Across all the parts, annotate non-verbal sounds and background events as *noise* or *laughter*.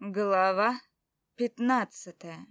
Глава пятнадцатая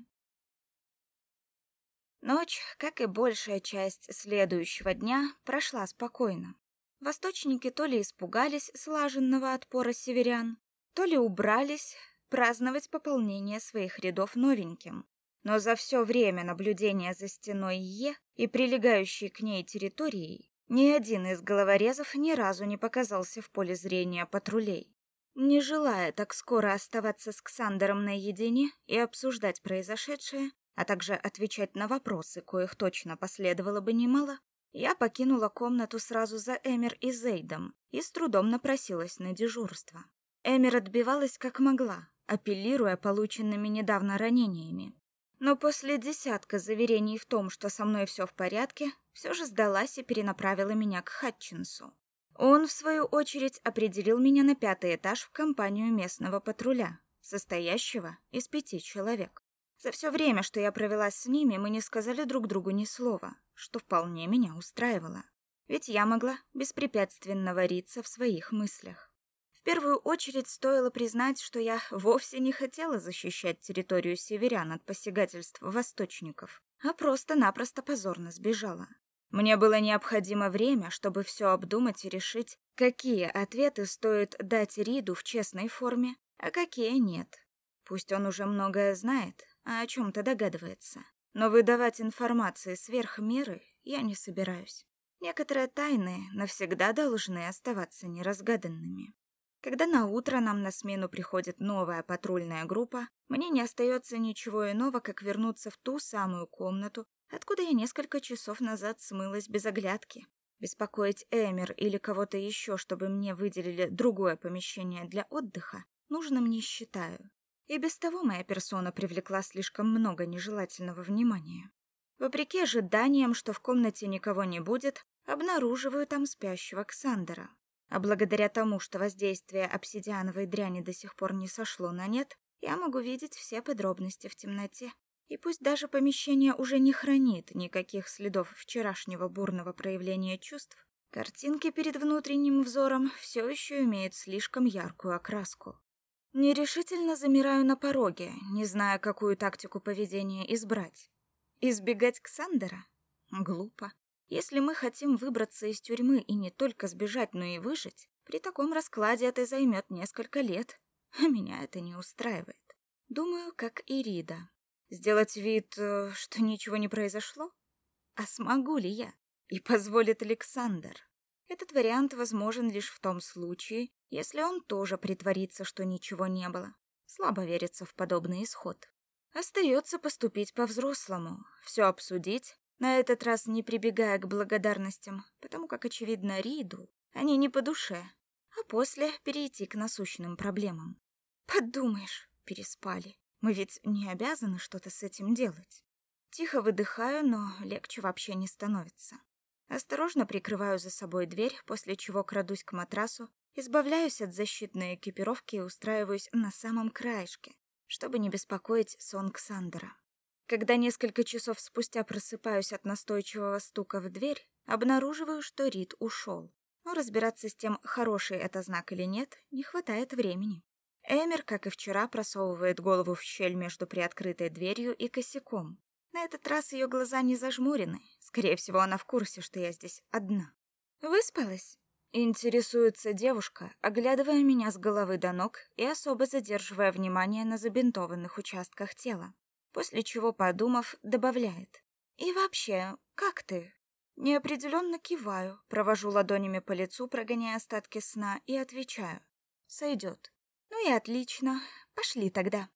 Ночь, как и большая часть следующего дня, прошла спокойно. Восточники то ли испугались слаженного отпора северян, то ли убрались праздновать пополнение своих рядов новеньким. Но за все время наблюдения за стеной Е и прилегающей к ней территорией ни один из головорезов ни разу не показался в поле зрения патрулей. Не желая так скоро оставаться с Ксандером наедине и обсуждать произошедшее, а также отвечать на вопросы, коих точно последовало бы немало, я покинула комнату сразу за Эмер и Зейдом и с трудом напросилась на дежурство. Эмер отбивалась как могла, апеллируя полученными недавно ранениями. Но после десятка заверений в том, что со мной все в порядке, все же сдалась и перенаправила меня к Хатчинсу. Он, в свою очередь, определил меня на пятый этаж в компанию местного патруля, состоящего из пяти человек. За все время, что я провела с ними, мы не сказали друг другу ни слова, что вполне меня устраивало. Ведь я могла беспрепятственно вариться в своих мыслях. В первую очередь стоило признать, что я вовсе не хотела защищать территорию северян от посягательств восточников, а просто-напросто позорно сбежала. Мне было необходимо время, чтобы все обдумать и решить, какие ответы стоит дать Риду в честной форме, а какие нет. Пусть он уже многое знает, а о чем-то догадывается. Но выдавать информации сверх меры я не собираюсь. Некоторые тайны навсегда должны оставаться неразгаданными. Когда на утро нам на смену приходит новая патрульная группа, мне не остается ничего иного, как вернуться в ту самую комнату, откуда я несколько часов назад смылась без оглядки. Беспокоить Эмер или кого-то еще, чтобы мне выделили другое помещение для отдыха, нужным не считаю. И без того моя персона привлекла слишком много нежелательного внимания. Вопреки ожиданиям, что в комнате никого не будет, обнаруживаю там спящего Ксандера. А благодаря тому, что воздействие обсидиановой дряни до сих пор не сошло на нет, я могу видеть все подробности в темноте. И пусть даже помещение уже не хранит никаких следов вчерашнего бурного проявления чувств, картинки перед внутренним взором все еще имеют слишком яркую окраску. Нерешительно замираю на пороге, не зная, какую тактику поведения избрать. Избегать Ксандера? Глупо. Если мы хотим выбраться из тюрьмы и не только сбежать, но и выжить, при таком раскладе это займет несколько лет, а *laughs* меня это не устраивает. Думаю, как и Рида. Сделать вид, э, что ничего не произошло? А смогу ли я? И позволит Александр? Этот вариант возможен лишь в том случае, если он тоже притворится, что ничего не было. Слабо верится в подобный исход. Остается поступить по-взрослому, все обсудить, на этот раз не прибегая к благодарностям, потому как, очевидно, Риду они не по душе, а после перейти к насущным проблемам. Подумаешь, переспали. Мы ведь не обязаны что-то с этим делать. Тихо выдыхаю, но легче вообще не становится. Осторожно прикрываю за собой дверь, после чего крадусь к матрасу, избавляюсь от защитной экипировки и устраиваюсь на самом краешке, чтобы не беспокоить сон Ксандера. Когда несколько часов спустя просыпаюсь от настойчивого стука в дверь, обнаруживаю, что Рид ушел. Но разбираться с тем, хороший это знак или нет, не хватает времени. Эмер, как и вчера, просовывает голову в щель между приоткрытой дверью и косяком. На этот раз ее глаза не зажмурены. Скорее всего, она в курсе, что я здесь одна. «Выспалась?» Интересуется девушка, оглядывая меня с головы до ног и особо задерживая внимание на забинтованных участках тела. После чего, подумав, добавляет. «И вообще, как ты?» Неопределенно киваю, провожу ладонями по лицу, прогоняя остатки сна, и отвечаю. «Сойдет». Ну и отлично. Пошли тогда.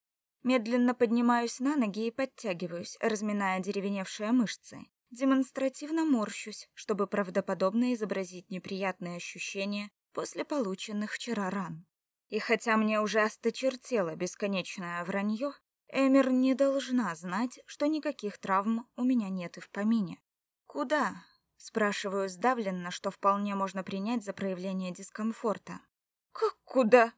Медленно поднимаюсь на ноги и подтягиваюсь, разминая деревеневшие мышцы. Демонстративно морщусь, чтобы правдоподобно изобразить неприятные ощущения после полученных вчера ран. И хотя мне уже осточертело бесконечное вранье, Эмер не должна знать, что никаких травм у меня нет и в помине. «Куда?» — спрашиваю сдавленно, что вполне можно принять за проявление дискомфорта. «Как куда?»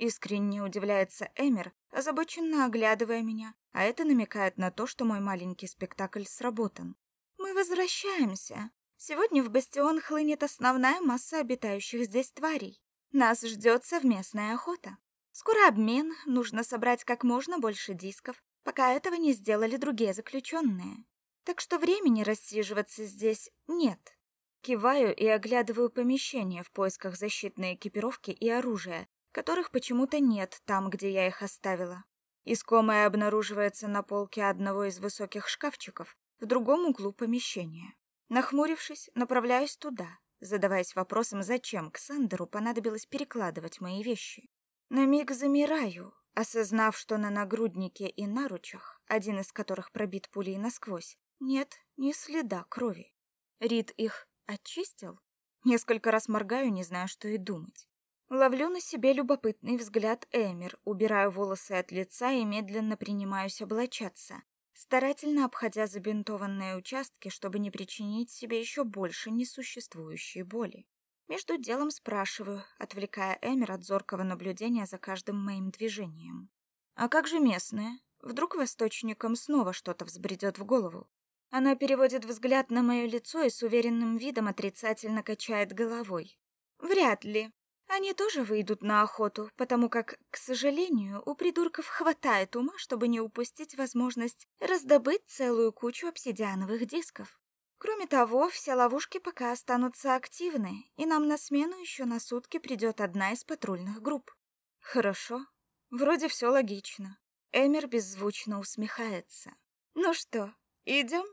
Искренне удивляется Эмер, озабоченно оглядывая меня, а это намекает на то, что мой маленький спектакль сработан. Мы возвращаемся. Сегодня в бастион хлынет основная масса обитающих здесь тварей. Нас ждет совместная охота. Скоро обмен, нужно собрать как можно больше дисков, пока этого не сделали другие заключенные. Так что времени рассиживаться здесь нет. Киваю и оглядываю помещение в поисках защитной экипировки и оружия, которых почему-то нет там, где я их оставила. Искомое обнаруживается на полке одного из высоких шкафчиков в другом углу помещения. Нахмурившись, направляюсь туда, задаваясь вопросом, зачем Ксандеру понадобилось перекладывать мои вещи. На миг замираю, осознав, что на нагруднике и наручах, один из которых пробит пулей насквозь, нет ни следа крови. Рид их очистил? Несколько раз моргаю, не знаю, что и думать. Ловлю на себе любопытный взгляд Эмир, убираю волосы от лица и медленно принимаюсь облачаться, старательно обходя забинтованные участки, чтобы не причинить себе еще больше несуществующей боли. Между делом спрашиваю, отвлекая Эмир от зоркого наблюдения за каждым моим движением. «А как же местные? Вдруг восточникам снова что-то взбредет в голову?» Она переводит взгляд на мое лицо и с уверенным видом отрицательно качает головой. «Вряд ли. Они тоже выйдут на охоту, потому как, к сожалению, у придурков хватает ума, чтобы не упустить возможность раздобыть целую кучу обсидиановых дисков. Кроме того, все ловушки пока останутся активны, и нам на смену еще на сутки придет одна из патрульных групп. Хорошо. Вроде все логично. Эмер беззвучно усмехается. Ну что, идем?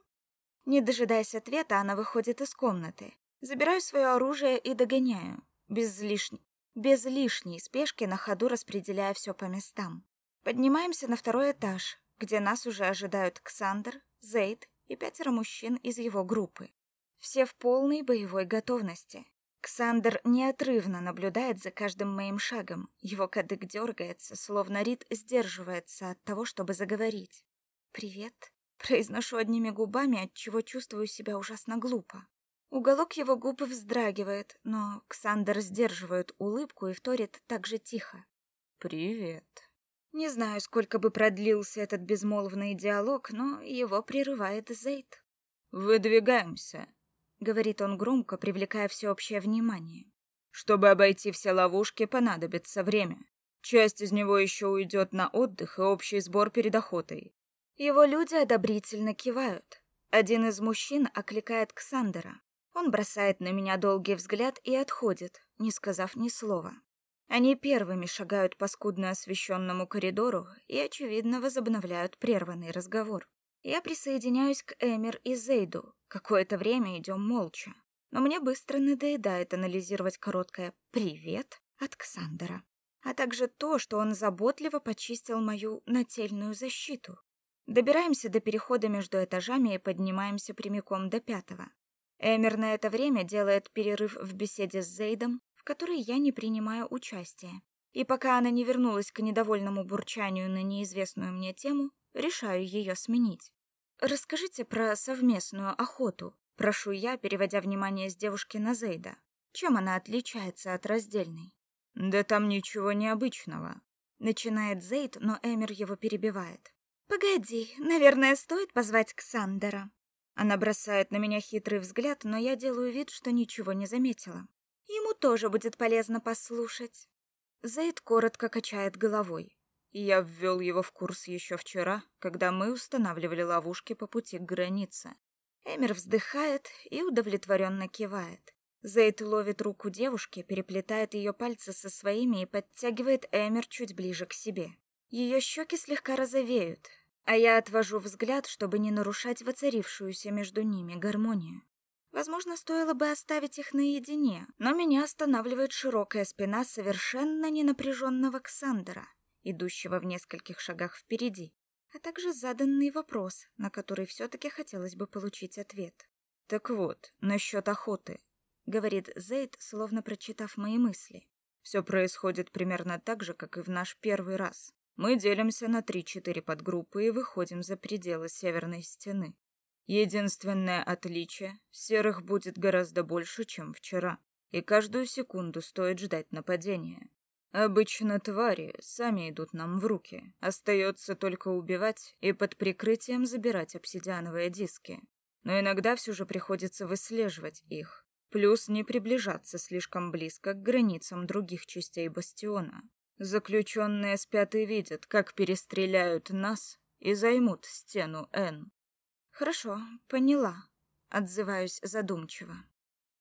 Не дожидаясь ответа, она выходит из комнаты. Забираю свое оружие и догоняю, без лишней, без лишней спешки на ходу распределяя все по местам. Поднимаемся на второй этаж, где нас уже ожидают Ксандр, Зейд и пятеро мужчин из его группы. Все в полной боевой готовности. Ксандр неотрывно наблюдает за каждым моим шагом. Его кадык дергается, словно Рид сдерживается от того, чтобы заговорить. «Привет», Произношу одними губами, от чего чувствую себя ужасно глупо. Уголок его губ вздрагивает, но Ксандер сдерживает улыбку и вторит так же тихо. «Привет». Не знаю, сколько бы продлился этот безмолвный диалог, но его прерывает Зейд. «Выдвигаемся», — говорит он громко, привлекая всеобщее внимание. «Чтобы обойти все ловушки, понадобится время. Часть из него еще уйдет на отдых и общий сбор перед охотой. Его люди одобрительно кивают. Один из мужчин окликает Ксандера. Он бросает на меня долгий взгляд и отходит, не сказав ни слова. Они первыми шагают по скудно освещенному коридору и, очевидно, возобновляют прерванный разговор. Я присоединяюсь к Эмир и Зейду. Какое-то время идем молча. Но мне быстро надоедает анализировать короткое «привет» от Ксандера, а также то, что он заботливо почистил мою нательную защиту. Добираемся до перехода между этажами и поднимаемся прямиком до пятого. Эмер на это время делает перерыв в беседе с Зейдом, в которой я не принимаю участия. И пока она не вернулась к недовольному бурчанию на неизвестную мне тему, решаю ее сменить. «Расскажите про совместную охоту», — прошу я, переводя внимание с девушки на Зейда. Чем она отличается от раздельной? «Да там ничего необычного», — начинает Зейд, но Эмер его перебивает. «Погоди, наверное, стоит позвать Ксандера». Она бросает на меня хитрый взгляд, но я делаю вид, что ничего не заметила. Ему тоже будет полезно послушать. Зейд коротко качает головой. Я ввел его в курс еще вчера, когда мы устанавливали ловушки по пути к границе. Эмир вздыхает и удовлетворенно кивает. Зейд ловит руку девушки, переплетает ее пальцы со своими и подтягивает Эмир чуть ближе к себе. Ее щеки слегка розовеют, а я отвожу взгляд, чтобы не нарушать воцарившуюся между ними гармонию. Возможно, стоило бы оставить их наедине, но меня останавливает широкая спина совершенно ненапряженного Ксандера, идущего в нескольких шагах впереди, а также заданный вопрос, на который все-таки хотелось бы получить ответ. «Так вот, насчет охоты», — говорит Зейд, словно прочитав мои мысли. «Все происходит примерно так же, как и в наш первый раз. Мы делимся на 3-4 подгруппы и выходим за пределы северной стены. Единственное отличие — серых будет гораздо больше, чем вчера, и каждую секунду стоит ждать нападения. Обычно твари сами идут нам в руки, остается только убивать и под прикрытием забирать обсидиановые диски. Но иногда все же приходится выслеживать их, плюс не приближаться слишком близко к границам других частей бастиона. Заключенные спят и видят, как перестреляют нас и займут стену Н. Хорошо, поняла. Отзываюсь задумчиво.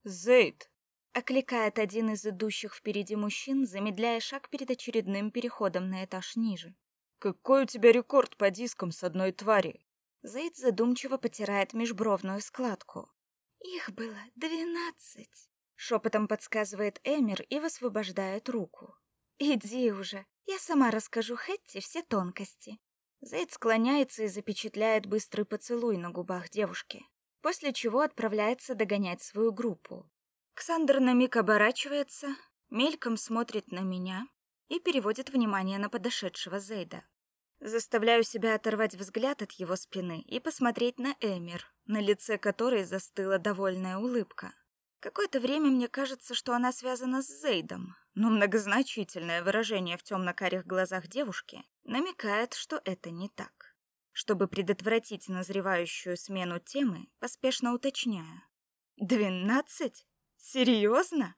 Зейд, окликает один из идущих впереди мужчин, замедляя шаг перед очередным переходом на этаж ниже. Какой у тебя рекорд по дискам с одной твари? Зейд задумчиво потирает межбровную складку. Их было двенадцать. Шепотом подсказывает Эмир и высвобождает руку. Иди уже, я сама расскажу Хэтти все тонкости. Зейд склоняется и запечатляет быстрый поцелуй на губах девушки, после чего отправляется догонять свою группу. Ксандр на миг оборачивается, мельком смотрит на меня и переводит внимание на подошедшего Зейда. Заставляю себя оторвать взгляд от его спины и посмотреть на Эмир, на лице которой застыла довольная улыбка. Какое-то время мне кажется, что она связана с Зейдом, но многозначительное выражение в темно-карих глазах девушки намекает, что это не так. Чтобы предотвратить назревающую смену темы, поспешно уточняю. «Двенадцать? Серьезно?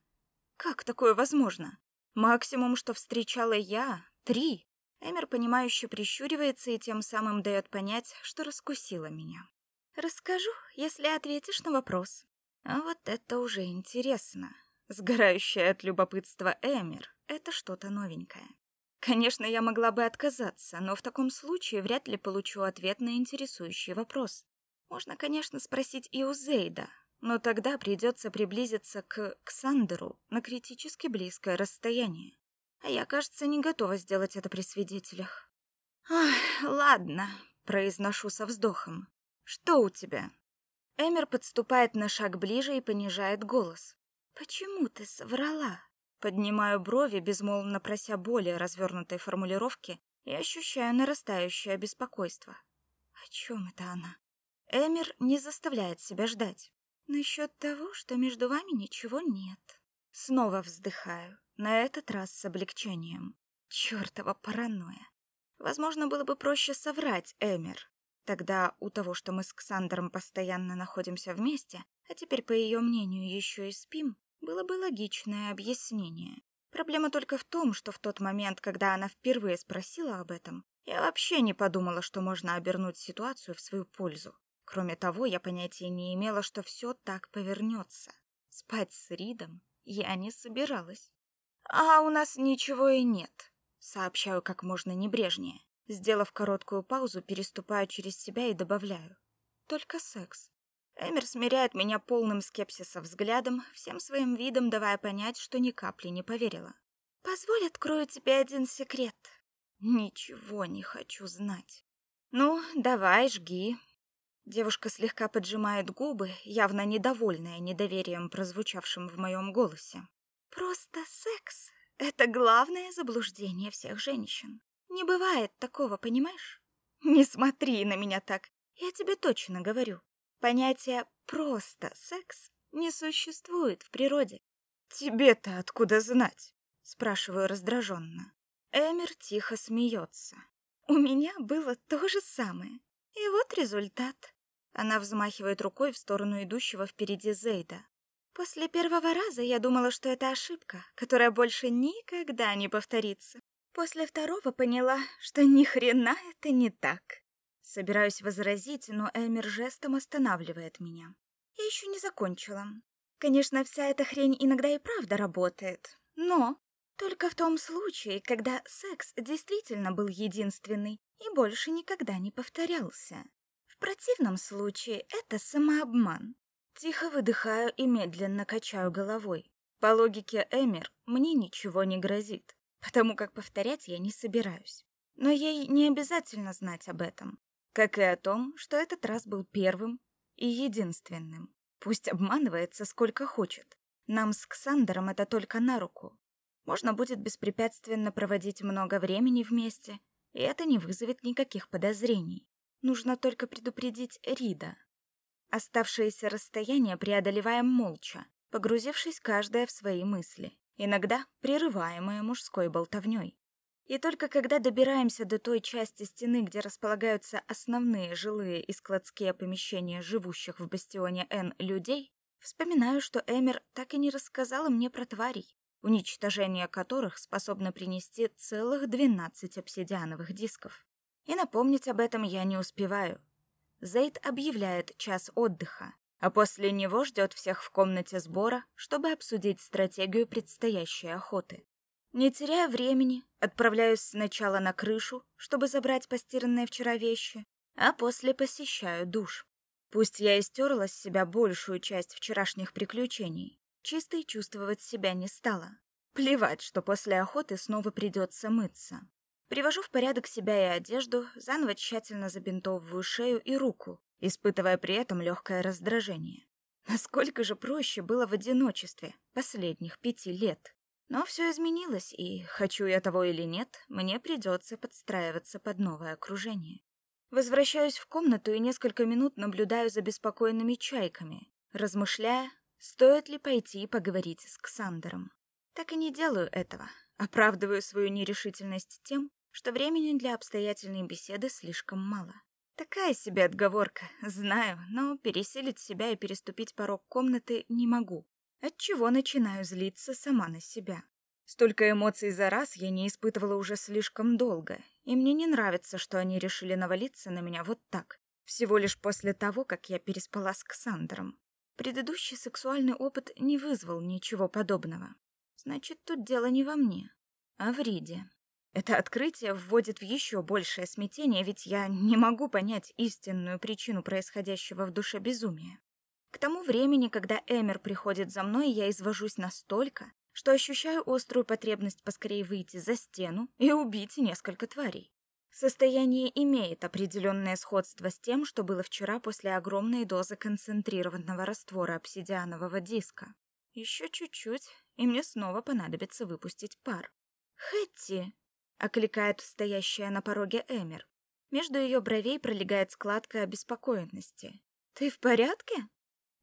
Как такое возможно? Максимум, что встречала я — три. Эмер, понимающе прищуривается и тем самым дает понять, что раскусила меня. «Расскажу, если ответишь на вопрос». А вот это уже интересно. Сгорающая от любопытства Эмер — это что-то новенькое. Конечно, я могла бы отказаться, но в таком случае вряд ли получу ответ на интересующий вопрос. Можно, конечно, спросить и у Зейда, но тогда придется приблизиться к Ксандеру на критически близкое расстояние. А я, кажется, не готова сделать это при свидетелях. Ах, ладно, произношу со вздохом. Что у тебя? Эмер подступает на шаг ближе и понижает голос. Почему ты соврала? Поднимаю брови, безмолвно прося более развернутой формулировки, и ощущаю нарастающее беспокойство. О чем это она? Эмер не заставляет себя ждать. Насчет того, что между вами ничего нет. Снова вздыхаю, на этот раз с облегчением. Чёртова паранойя. Возможно, было бы проще соврать Эмер. Тогда у того, что мы с Ксандером постоянно находимся вместе, а теперь, по ее мнению, еще и спим, было бы логичное объяснение. Проблема только в том, что в тот момент, когда она впервые спросила об этом, я вообще не подумала, что можно обернуть ситуацию в свою пользу. Кроме того, я понятия не имела, что все так повернется. Спать с Ридом я не собиралась. А у нас ничего и нет, сообщаю как можно небрежнее. Сделав короткую паузу, переступаю через себя и добавляю: только секс. Эмер смиряет меня полным скепсиса взглядом, всем своим видом давая понять, что ни капли не поверила. Позволь открою тебе один секрет. Ничего не хочу знать. Ну, давай, жги, Девушка слегка поджимает губы, явно недовольная недоверием, прозвучавшим в моем голосе. Просто секс — это главное заблуждение всех женщин. Не бывает такого, понимаешь? Не смотри на меня так, я тебе точно говорю. Понятие «просто секс» не существует в природе. Тебе-то откуда знать? Спрашиваю раздраженно. Эмир тихо смеется. У меня было то же самое. И вот результат. Она взмахивает рукой в сторону идущего впереди Зейда. После первого раза я думала, что это ошибка, которая больше никогда не повторится. После второго поняла, что ни хрена это не так. Собираюсь возразить, но Эмир жестом останавливает меня. Я еще не закончила. Конечно, вся эта хрень иногда и правда работает, но только в том случае, когда секс действительно был единственный и больше никогда не повторялся. В противном случае это самообман. Тихо выдыхаю и медленно качаю головой. По логике Эмир, мне ничего не грозит, потому как повторять я не собираюсь. Но ей не обязательно знать об этом, как и о том, что этот раз был первым и единственным. Пусть обманывается сколько хочет. Нам с Ксандером это только на руку. Можно будет беспрепятственно проводить много времени вместе, и это не вызовет никаких подозрений. Нужно только предупредить Рида. Оставшееся расстояние преодолеваем молча, погрузившись каждая в свои мысли, иногда прерываемые мужской болтовней. И только когда добираемся до той части стены, где располагаются основные жилые и складские помещения живущих в бастионе Н людей, вспоминаю, что Эмер так и не рассказала мне про тварей. уничтожение которых способно принести целых 12 обсидиановых дисков. И напомнить об этом я не успеваю. Зейд объявляет час отдыха, а после него ждет всех в комнате сбора, чтобы обсудить стратегию предстоящей охоты. Не теряя времени, отправляюсь сначала на крышу, чтобы забрать постиранные вчера вещи, а после посещаю душ. Пусть я и стерла с себя большую часть вчерашних приключений, чистой чувствовать себя не стала. Плевать, что после охоты снова придется мыться. Привожу в порядок себя и одежду, заново тщательно забинтовываю шею и руку, испытывая при этом легкое раздражение. Насколько же проще было в одиночестве последних пяти лет. Но все изменилось, и, хочу я того или нет, мне придется подстраиваться под новое окружение. Возвращаюсь в комнату и несколько минут наблюдаю за беспокойными чайками, размышляя, стоит ли пойти и поговорить с Ксандером. Так и не делаю этого, оправдываю свою нерешительность тем, что времени для обстоятельной беседы слишком мало. Такая себе отговорка, знаю, но пересилить себя и переступить порог комнаты не могу. Отчего начинаю злиться сама на себя. Столько эмоций за раз я не испытывала уже слишком долго, и мне не нравится, что они решили навалиться на меня вот так, всего лишь после того, как я переспала с Ксандром. Предыдущий сексуальный опыт не вызвал ничего подобного. Значит, тут дело не во мне, а в Риде. Это открытие вводит в еще большее смятение, ведь я не могу понять истинную причину происходящего в душе безумия. К тому времени, когда Эмер приходит за мной, я извожусь настолько, что ощущаю острую потребность поскорее выйти за стену и убить несколько тварей. Состояние имеет определенное сходство с тем, что было вчера после огромной дозы концентрированного раствора обсидианового диска. Еще чуть-чуть, и мне снова понадобится выпустить пар. «Хэтти!» — окликает стоящая на пороге Эмер. Между ее бровей пролегает складка обеспокоенности. «Ты в порядке?»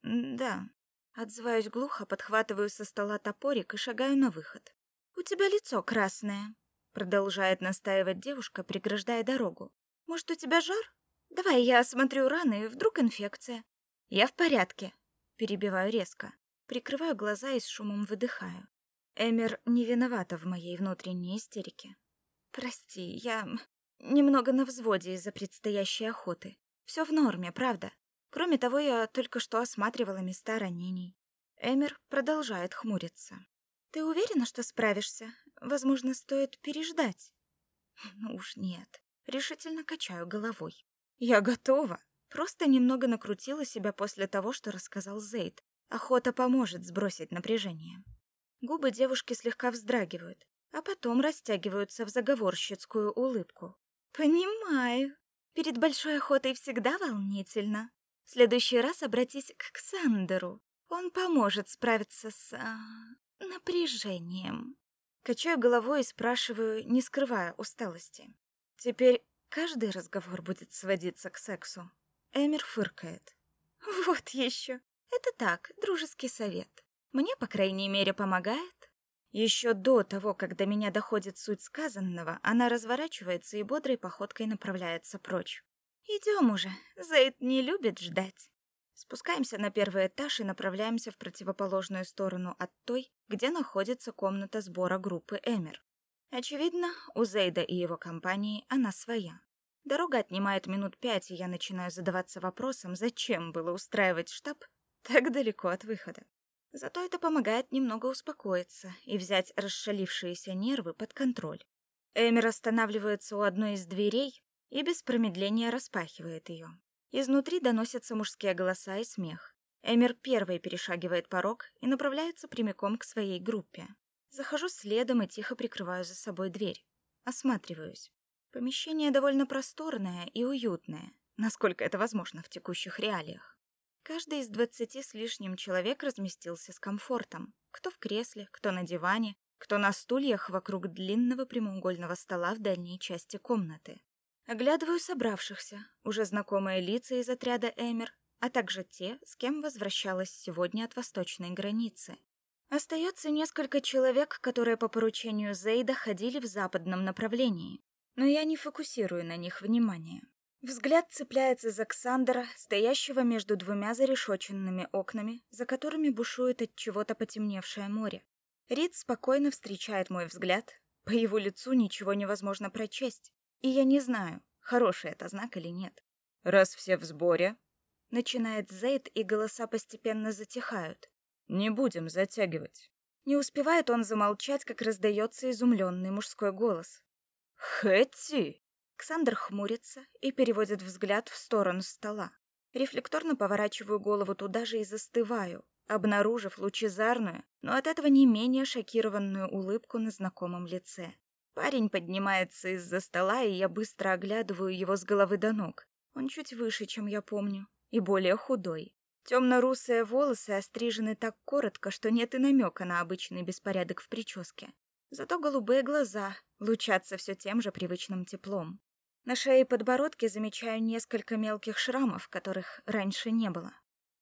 «Да». Отзываюсь глухо, подхватываю со стола топорик и шагаю на выход. «У тебя лицо красное», — продолжает настаивать девушка, преграждая дорогу. «Может, у тебя жар? Давай я осмотрю раны, вдруг инфекция». «Я в порядке», — перебиваю резко. Прикрываю глаза и с шумом выдыхаю. Эмер не виновата в моей внутренней истерике. «Прости, я немного на взводе из-за предстоящей охоты. Все в норме, правда?» Кроме того, я только что осматривала места ранений. Эмер продолжает хмуриться. Ты уверена, что справишься? Возможно, стоит переждать. Ну уж нет. Решительно качаю головой. Я готова. Просто немного накрутила себя после того, что рассказал Зейд. Охота поможет сбросить напряжение. Губы девушки слегка вздрагивают, а потом растягиваются в заговорщицкую улыбку. Понимаю. Перед большой охотой всегда волнительно. В следующий раз обратись к Ксандеру. Он поможет справиться с... А, напряжением. Качаю головой и спрашиваю, не скрывая усталости. Теперь каждый разговор будет сводиться к сексу. Эмир фыркает. Вот еще. Это так, дружеский совет. Мне, по крайней мере, помогает. Еще до того, как до меня доходит суть сказанного, она разворачивается и бодрой походкой направляется прочь. Идем уже, Зейд не любит ждать. Спускаемся на первый этаж и направляемся в противоположную сторону от той, где находится комната сбора группы Эмер. Очевидно, у Зейда и его компании она своя. Дорога отнимает минут пять, и я начинаю задаваться вопросом, зачем было устраивать штаб так далеко от выхода. Зато это помогает немного успокоиться и взять расшалившиеся нервы под контроль. Эмер останавливается у одной из дверей, и без промедления распахивает ее. Изнутри доносятся мужские голоса и смех. Эмир первой перешагивает порог и направляется прямиком к своей группе. Захожу следом и тихо прикрываю за собой дверь. Осматриваюсь. Помещение довольно просторное и уютное, насколько это возможно в текущих реалиях. Каждый из двадцати с лишним человек разместился с комфортом. Кто в кресле, кто на диване, кто на стульях вокруг длинного прямоугольного стола в дальней части комнаты. Оглядываю собравшихся, уже знакомые лица из отряда Эмер, а также те, с кем возвращалась сегодня от восточной границы. Остается несколько человек, которые по поручению Зейда ходили в западном направлении, но я не фокусирую на них внимание. Взгляд цепляется за Ксандера, стоящего между двумя зарешоченными окнами, за которыми бушует от чего-то потемневшее море. Рид спокойно встречает мой взгляд. По его лицу ничего невозможно прочесть. И я не знаю, хороший это знак или нет. «Раз все в сборе...» Начинает Зейд, и голоса постепенно затихают. «Не будем затягивать». Не успевает он замолчать, как раздается изумленный мужской голос. «Хэти!» Ксандр хмурится и переводит взгляд в сторону стола. Рефлекторно поворачиваю голову туда же и застываю, обнаружив лучезарную, но от этого не менее шокированную улыбку на знакомом лице. Парень поднимается из-за стола, и я быстро оглядываю его с головы до ног. Он чуть выше, чем я помню, и более худой. Темно-русые волосы острижены так коротко, что нет и намека на обычный беспорядок в прическе. Зато голубые глаза лучатся все тем же привычным теплом. На шее и подбородке замечаю несколько мелких шрамов, которых раньше не было.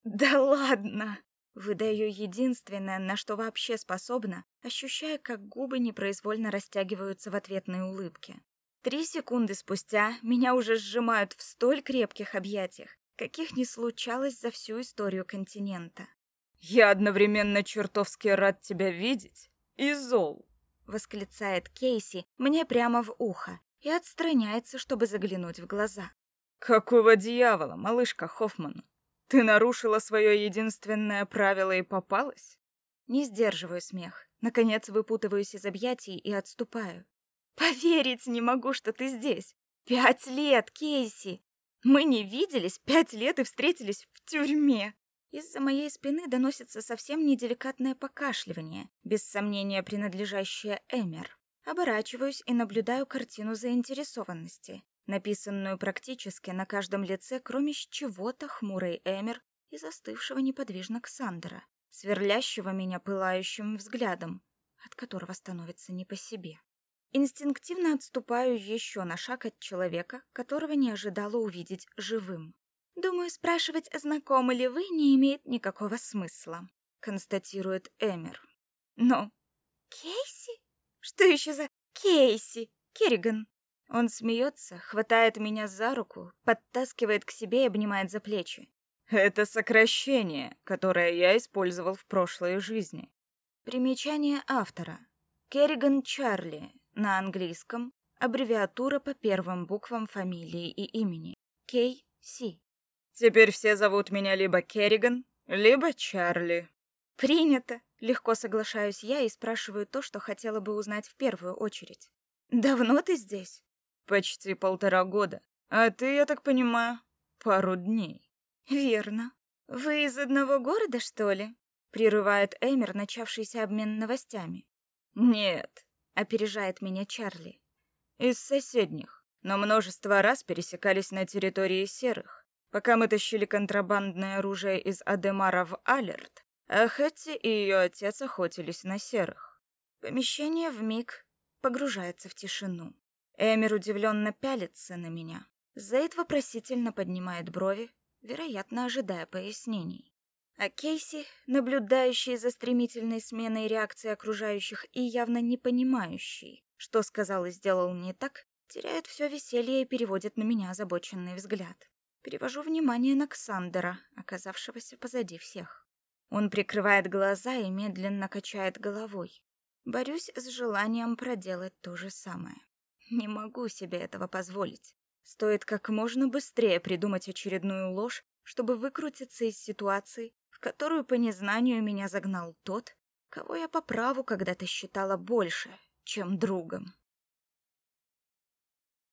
«Да ладно!» Выдаю единственное, на что вообще способна, ощущая, как губы непроизвольно растягиваются в ответной улыбке. Три секунды спустя меня уже сжимают в столь крепких объятиях, каких не случалось за всю историю континента. «Я одновременно чертовски рад тебя видеть и зол», — восклицает Кейси мне прямо в ухо и отстраняется, чтобы заглянуть в глаза. «Какого дьявола, малышка Хоффман? Ты нарушила свое единственное правило и попалась?» Не сдерживаю смех. Наконец выпутываюсь из объятий и отступаю. «Поверить не могу, что ты здесь! Пять лет, Кейси! Мы не виделись пять лет и встретились в тюрьме!» Из-за моей спины доносится совсем неделикатное покашливание, без сомнения принадлежащее Эмер. Оборачиваюсь и наблюдаю картину заинтересованности написанную практически на каждом лице, кроме чего-то хмурой Эмер и застывшего неподвижно Ксандера, сверлящего меня пылающим взглядом, от которого становится не по себе. Инстинктивно отступаю еще на шаг от человека, которого не ожидала увидеть живым. Думаю, спрашивать, знакомы ли вы, не имеет никакого смысла, констатирует Эмер. Но Кейси? Что еще за Кейси? Керриган. Он смеется, хватает меня за руку, подтаскивает к себе и обнимает за плечи. Это сокращение, которое я использовал в прошлой жизни. Примечание автора. Керриган Чарли на английском, аббревиатура по первым буквам фамилии и имени. Кей Си. Теперь все зовут меня либо Керриган, либо Чарли. Принято. Легко соглашаюсь я и спрашиваю то, что хотела бы узнать в первую очередь. Давно ты здесь? Почти полтора года. А ты, я так понимаю, пару дней. Верно. Вы из одного города, что ли? Прерывает Эмер начавшийся обмен новостями. Нет, опережает меня Чарли. Из соседних, но множество раз пересекались на территории серых. Пока мы тащили контрабандное оружие из Адемара в Алерт, а Хэтти и ее отец охотились на серых. Помещение вмиг погружается в тишину. Эмир удивленно пялится на меня. Зейд вопросительно поднимает брови, вероятно, ожидая пояснений. А Кейси, наблюдающий за стремительной сменой реакции окружающих и явно не понимающий, что сказал и сделал не так, теряет все веселье и переводит на меня озабоченный взгляд. Перевожу внимание на Ксандера, оказавшегося позади всех. Он прикрывает глаза и медленно качает головой. Борюсь с желанием проделать то же самое. Не могу себе этого позволить. Стоит как можно быстрее придумать очередную ложь, чтобы выкрутиться из ситуации, в которую по незнанию меня загнал тот, кого я по праву когда-то считала больше, чем другом.